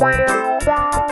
Wow.